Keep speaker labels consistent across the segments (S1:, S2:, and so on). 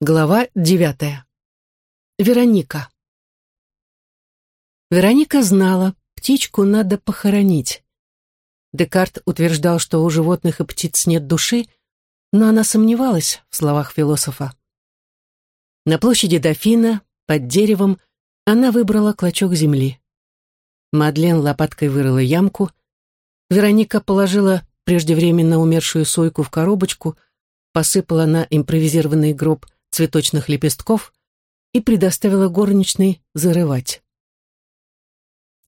S1: Глава девятая. Вероника. Вероника знала, птичку надо похоронить. Декарт утверждал, что у животных и птиц нет души, но она сомневалась в словах философа. На площади Дофина, под деревом, она выбрала клочок земли. Мадлен лопаткой вырыла ямку. Вероника положила преждевременно умершую сойку в коробочку, посыпала на импровизированный гроб – цветочных лепестков и предоставила горничной зарывать.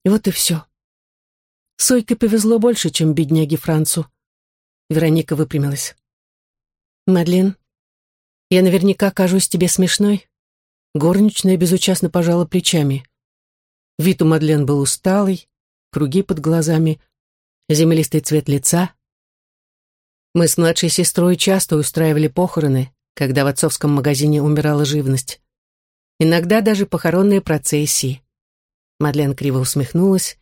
S1: И вот и все. Сойке повезло больше, чем бедняге Францу. Вероника выпрямилась. «Мадлен, я наверняка кажусь тебе смешной?» Горничная безучастно пожала плечами. Вид у Мадлен был усталый, круги под глазами, землистый цвет лица. Мы с младшей сестрой часто устраивали похороны, когда в отцовском магазине умирала живность. Иногда даже похоронные процессии. Мадлен криво усмехнулась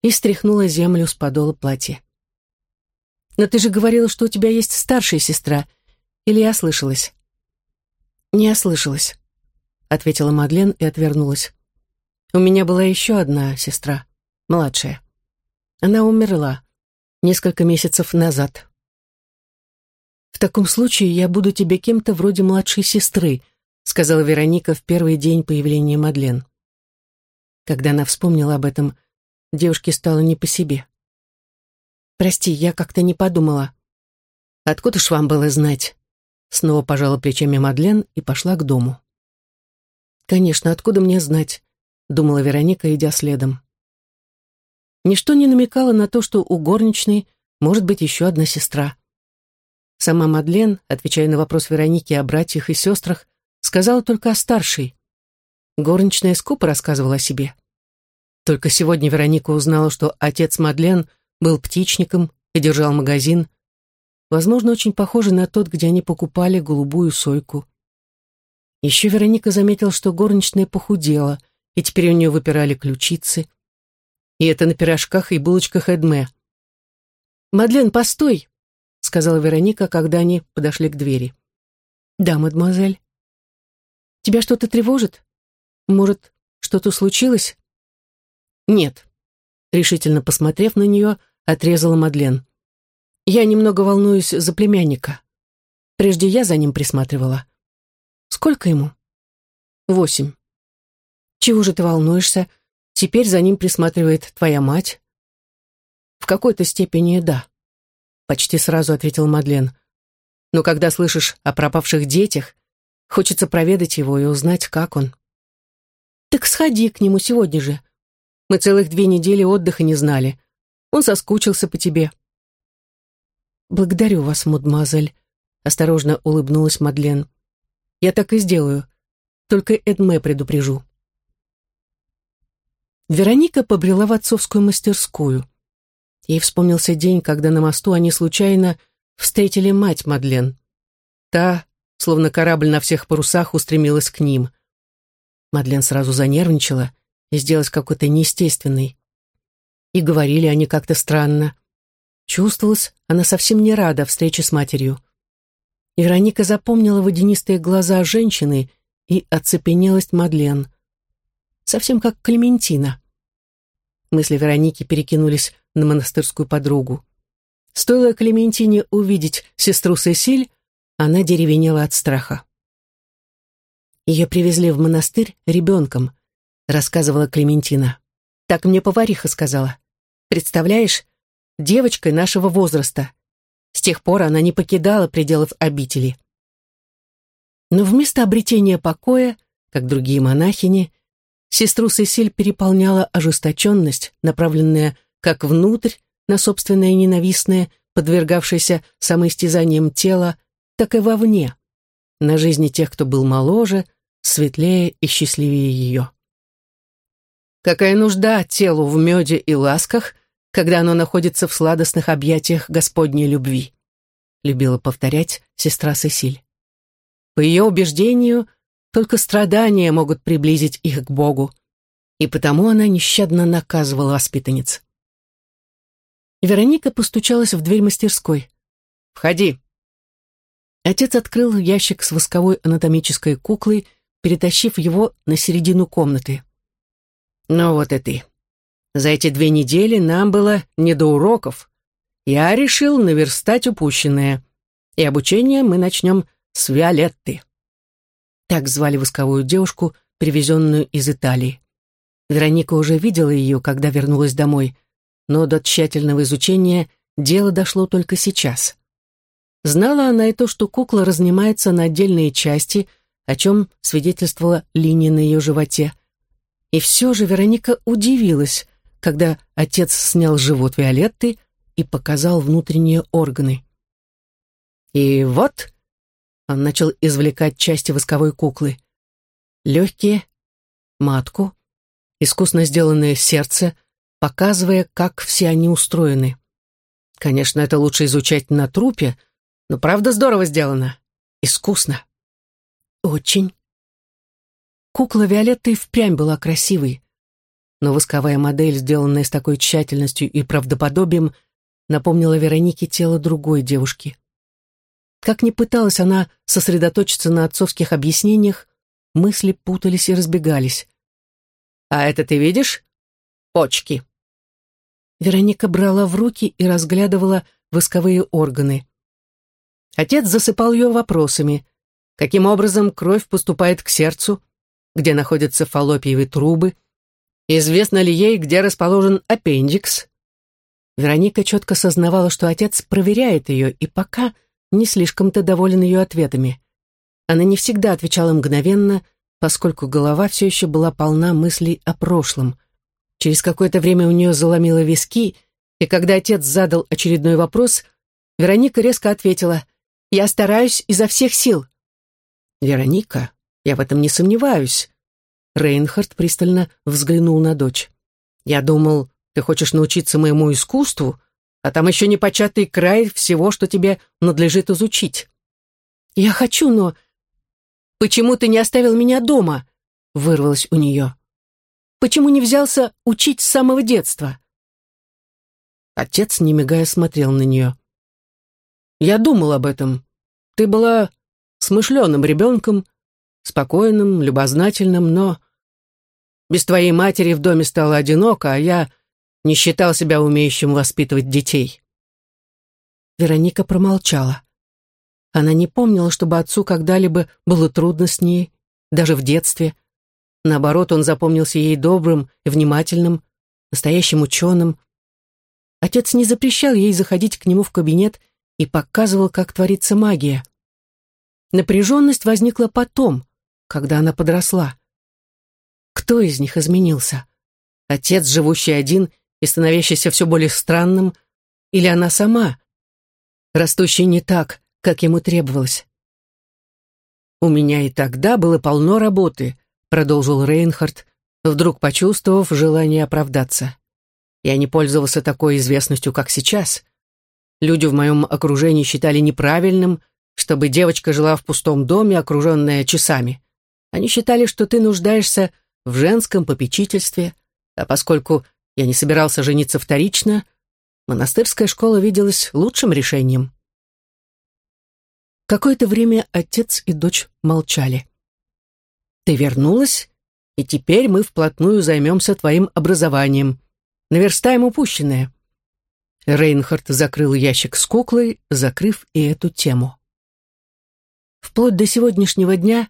S1: и стряхнула землю с подола платья. «Но ты же говорила, что у тебя есть старшая сестра. Или я слышалась?» «Не ослышалась», — ответила Мадлен и отвернулась. «У меня была еще одна сестра, младшая. Она умерла несколько месяцев назад». «В таком случае я буду тебе кем-то вроде младшей сестры», сказала Вероника в первый день появления Мадлен. Когда она вспомнила об этом, девушке стало не по себе. «Прости, я как-то не подумала». «Откуда ж вам было знать?» Снова пожала плечами Мадлен и пошла к дому. «Конечно, откуда мне знать?» — думала Вероника, идя следом. Ничто не намекало на то, что у горничной может быть еще одна сестра. Сама Мадлен, отвечая на вопрос Вероники о братьях и сестрах, сказала только о старшей. Горничная скупо рассказывала о себе. Только сегодня Вероника узнала, что отец Мадлен был птичником и держал магазин, возможно, очень похожий на тот, где они покупали голубую сойку. Еще Вероника заметила, что горничная похудела, и теперь у нее выпирали ключицы. И это на пирожках и булочках Эдме. «Мадлен, постой!» Сказала Вероника, когда они подошли к двери. «Да, мадемуазель». «Тебя что-то тревожит? Может, что-то случилось?» «Нет», — решительно посмотрев на нее, отрезала Мадлен. «Я немного волнуюсь за племянника. Прежде я за ним присматривала. Сколько ему?» «Восемь». «Чего же ты волнуешься? Теперь за ним присматривает твоя мать?» «В какой-то степени да» почти сразу ответил Мадлен. Но когда слышишь о пропавших детях, хочется проведать его и узнать, как он. Так сходи к нему сегодня же. Мы целых две недели отдыха не знали. Он соскучился по тебе. Благодарю вас, мадемуазель, осторожно улыбнулась Мадлен. Я так и сделаю. Только Эдме предупрежу. Вероника побрела в отцовскую мастерскую. Ей вспомнился день, когда на мосту они случайно встретили мать Мадлен. Та, словно корабль на всех парусах, устремилась к ним. Мадлен сразу занервничала и сделалась какой-то неестественной. И говорили они как-то странно. Чувствовалось, она совсем не рада встрече с матерью. Вероника запомнила водянистые глаза женщины и оцепенелость Мадлен. Совсем как Клементина. Мысли Вероники перекинулись на монастырскую подругу. Стоило Клементине увидеть сестру Сесиль, она деревенела от страха. «Ее привезли в монастырь ребенком», — рассказывала Клементина. «Так мне повариха сказала. Представляешь, девочкой нашего возраста. С тех пор она не покидала пределов обители». Но вместо обретения покоя, как другие монахини, сестру Сесиль переполняла ожесточенность, направленная как внутрь, на собственное ненавистное, подвергавшееся самоистязаниям тела, так и вовне, на жизни тех, кто был моложе, светлее и счастливее ее. Какая нужда телу в меде и ласках, когда оно находится в сладостных объятиях Господней любви, любила повторять сестра Сесиль. По ее убеждению, только страдания могут приблизить их к Богу, и потому она нещадно наказывала воспитанниц. Вероника постучалась в дверь мастерской. «Входи». Отец открыл ящик с восковой анатомической куклой, перетащив его на середину комнаты. «Ну вот и ты. За эти две недели нам было не до уроков. Я решил наверстать упущенное, и обучение мы начнем с Виолетты». Так звали восковую девушку, привезенную из Италии. Вероника уже видела ее, когда вернулась домой, но до тщательного изучения дело дошло только сейчас. Знала она и то, что кукла разнимается на отдельные части, о чем свидетельствовала линия на ее животе. И все же Вероника удивилась, когда отец снял живот Виолетты и показал внутренние органы. И вот он начал извлекать части восковой куклы. Легкие, матку, искусно сделанное сердце, показывая, как все они устроены. Конечно, это лучше изучать на трупе, но правда здорово сделано. Искусно. Очень. Кукла Виолетты впрямь была красивой, но восковая модель, сделанная с такой тщательностью и правдоподобием, напомнила Веронике тело другой девушки. Как ни пыталась она сосредоточиться на отцовских объяснениях, мысли путались и разбегались. «А это ты видишь? Почки». Вероника брала в руки и разглядывала восковые органы. Отец засыпал ее вопросами. Каким образом кровь поступает к сердцу? Где находятся фаллопиевые трубы? Известно ли ей, где расположен аппендикс? Вероника четко сознавала, что отец проверяет ее, и пока не слишком-то доволен ее ответами. Она не всегда отвечала мгновенно, поскольку голова все еще была полна мыслей о прошлом. Через какое-то время у нее заломило виски, и когда отец задал очередной вопрос, Вероника резко ответила «Я стараюсь изо всех сил». «Вероника, я в этом не сомневаюсь». Рейнхард пристально взглянул на дочь. «Я думал, ты хочешь научиться моему искусству, а там еще непочатый край всего, что тебе надлежит изучить». «Я хочу, но «Почему ты не оставил меня дома?» — вырвалось у нее. «Почему не взялся учить с самого детства?» Отец, не мигая, смотрел на нее. «Я думал об этом. Ты была смышленым ребенком, спокойным, любознательным, но без твоей матери в доме стало одиноко, а я не считал себя умеющим воспитывать детей». Вероника промолчала. Она не помнила, чтобы отцу когда-либо было трудно с ней, даже в детстве. Наоборот, он запомнился ей добрым и внимательным, настоящим ученым. Отец не запрещал ей заходить к нему в кабинет и показывал, как творится магия. Напряженность возникла потом, когда она подросла. Кто из них изменился? Отец, живущий один и становящийся все более странным, или она сама, растущая не так, как ему требовалось. «У меня и тогда было полно работы», — продолжил Рейнхард, вдруг почувствовав желание оправдаться. «Я не пользовался такой известностью, как сейчас. Люди в моем окружении считали неправильным, чтобы девочка жила в пустом доме, окруженная часами. Они считали, что ты нуждаешься в женском попечительстве, а поскольку я не собирался жениться вторично, монастырская школа виделась лучшим решением. Какое-то время отец и дочь молчали. «Ты вернулась, и теперь мы вплотную займемся твоим образованием. Наверстаем упущенное». Рейнхард закрыл ящик с куклой, закрыв и эту тему. Вплоть до сегодняшнего дня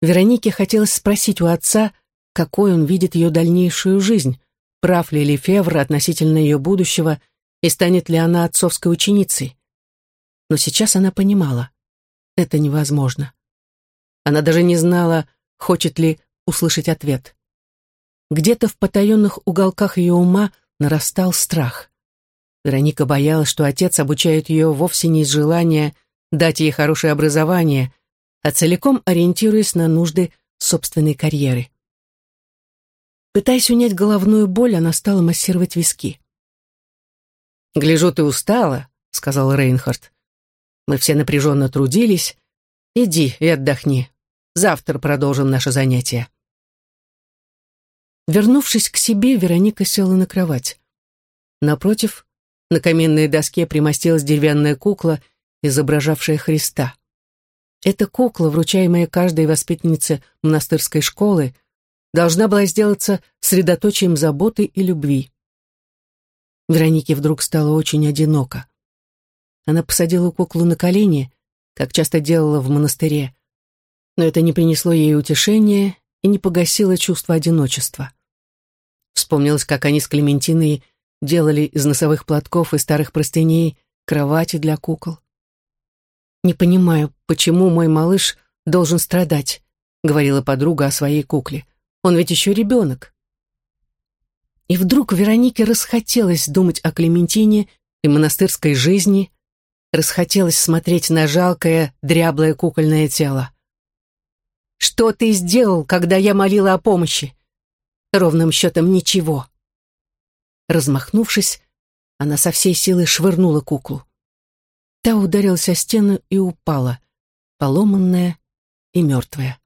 S1: Веронике хотелось спросить у отца, какой он видит ее дальнейшую жизнь, прав ли Лефевр относительно ее будущего и станет ли она отцовской ученицей. Но сейчас она понимала это невозможно. Она даже не знала, хочет ли услышать ответ. Где-то в потаенных уголках ее ума нарастал страх. Вероника боялась, что отец обучает ее вовсе не из желания дать ей хорошее образование, а целиком ориентируясь на нужды собственной карьеры. Пытаясь унять головную боль, она стала массировать виски. «Гляжу, ты устала», — сказал Рейнхард. Мы все напряженно трудились. Иди и отдохни. Завтра продолжим наше занятие. Вернувшись к себе, Вероника села на кровать. Напротив, на каменной доске примостилась деревянная кукла, изображавшая Христа. Эта кукла, вручаемая каждой воспитаннице монастырской школы, должна была сделаться средоточием заботы и любви. Веронике вдруг стало очень одиноко. Она посадила куклу на колени, как часто делала в монастыре, но это не принесло ей утешения и не погасило чувство одиночества. Вспомнилось, как они с Клементиной делали из носовых платков и старых простыней кровати для кукол. «Не понимаю, почему мой малыш должен страдать», — говорила подруга о своей кукле. «Он ведь еще ребенок». И вдруг Веронике расхотелось думать о Клементине и монастырской жизни, расхотелось смотреть на жалкое, дряблое кукольное тело. «Что ты сделал, когда я молила о помощи?» Ровным счетом ничего. Размахнувшись, она со всей силы швырнула куклу. Та ударилась о стену и упала, поломанная и мертвая.